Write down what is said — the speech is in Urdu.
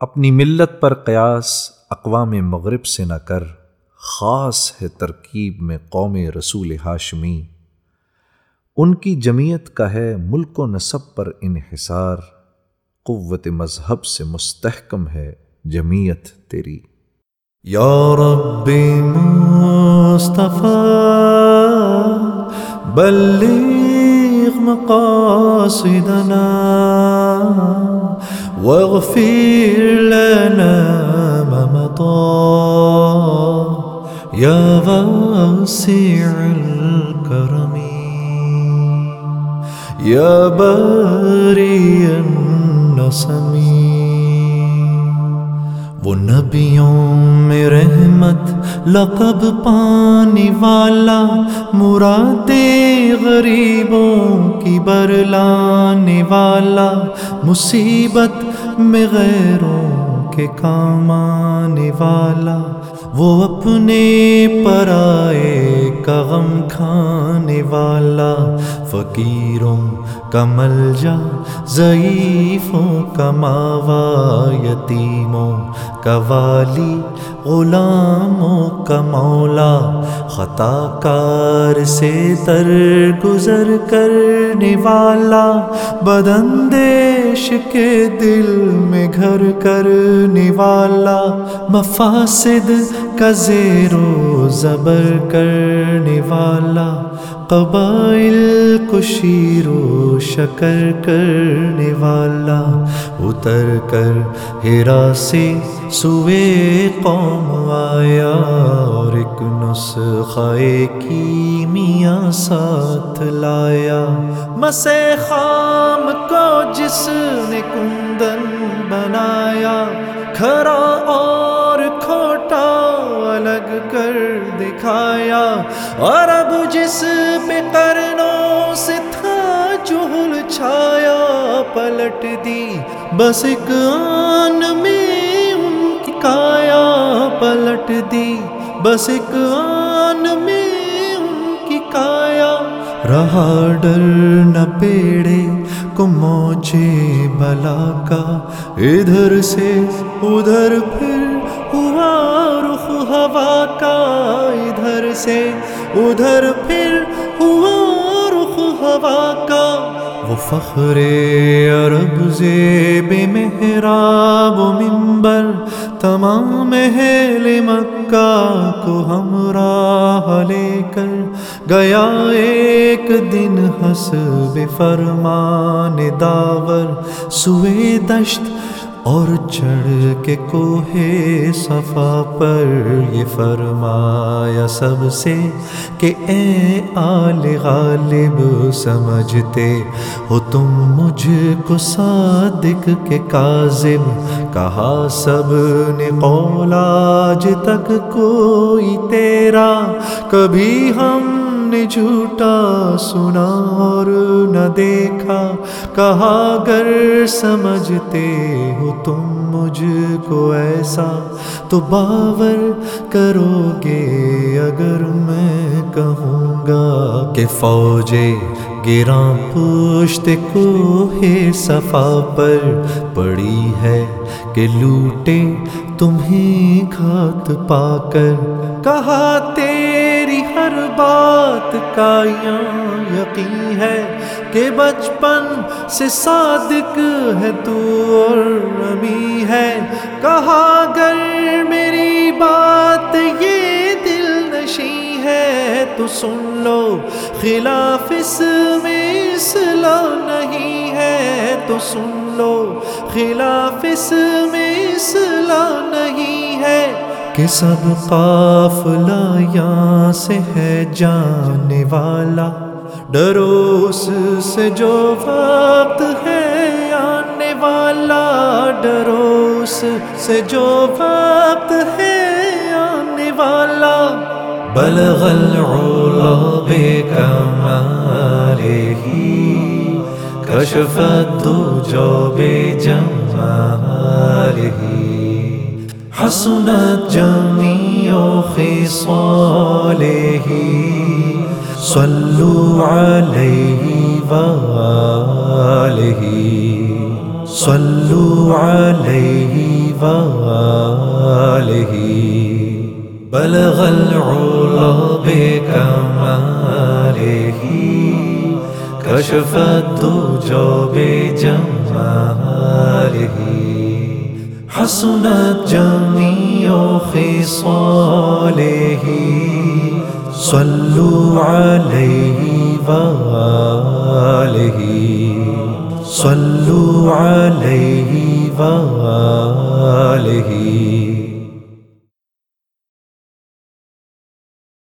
اپنی ملت پر قیاس اقوام مغرب سے نہ کر، خاص ہے ترکیب میں قوم رسول ہاشمی۔ ان کی جمیت کا ہے ملک و نصب پر انحصار، قوت مذہب سے مستحکم ہے جمیت تیری۔ یا رب مصطفیٰ، بلغ مقاصدنا۔ واغفر لنا ما مضى يا واسع الكرم. يا باري النسمين وہ نبیوں میں رحمت، لقب پانی والا، مراد غریبوں کی برلانے والا، مصیبت میں غیروں کے کام آنے والا، وہ اپنے پرائے کا غم کھانے والا، فقیروں کا ملجا ضعیفوں کا ماوا، یتیموں کا والی، غلاموں کا مولا، خطا کار سے تر گزر کرنے والا بدندیش کے دل میں گھر کرنے والا، مفاسد کا زیر و زبر کرنے والا، قبائل کو شیر و شکر کرنے والا۔ اتر کر ہیرا سے سوے قوم آیا، اور ایک نسخے کی میاں ساتھ لایا۔ مسے خام کو جس نے کندن بنایا، کھرا دکھایا اور اب جس پہ کرنوں سے تھا جہل چھایا پلٹ دی، بس ایک آن میں ان کی کایا پلٹ دی، بس ایک آن میں ان کی کایا۔ رہا ڈر نہ پیڑے کو موجے بلا کا، ادھر سے ادھر پھر ہوا رخ ہوا کا۔ ادھر سے ادھر پھر ہوا رخ ہوا کا۔ وہ فخر عرب زیب محراب و ممبر تمام اہل مکہ کو ہمراہ لے کر گیا۔ ایک دن حسب فرمان داور، سوئے دشت اور چڑھ کے کوہ صفا پر یہ فرمایا سب سے کہ اے آل غالب سمجھتے ہو تم مجھ کو صادق کے کاذب، کہا سب نے قول آج تک کوئی تیرا، کبھی ہم نے جھوٹا سنا اور نہ دیکھا، کہا گر سمجھتے ہو تم مجھ کو ایسا، تو باور کرو گے، اگر میں کہوں گا کہ فوجے گراں پوشت کو ہے صفا پر پڑی ہے کہ لوٹے تمہیں کھات پا کر۔ کہا ہر بات کا یقین ہے کہ بچپن سے صادق ہے تو اور نبی ہے۔ کہا گر میری بات یہ دل نشی ہے تو سن لو، خلاف اس میں اصلاح نہیں ہے تو سن لو، خلاف اس میں اصلاح نہیں ہے۔ کہ سب قافلہ یہاں سے ہے جانے والا۔ ڈروس سے جو وقت ہے آنے والا۔ ڈروس سے جو وقت ہے آنے والا۔ بلغ العلا بکماله کشف الدجى بجماله حسنت جميع خصاله. صلوا عليه وآله. صلوا عليه وآله. بلغ العلا بكماله. كشف الدجى بجماله. حسنت جميع خصاله صلوا عليه وآله صلوا عليه وآله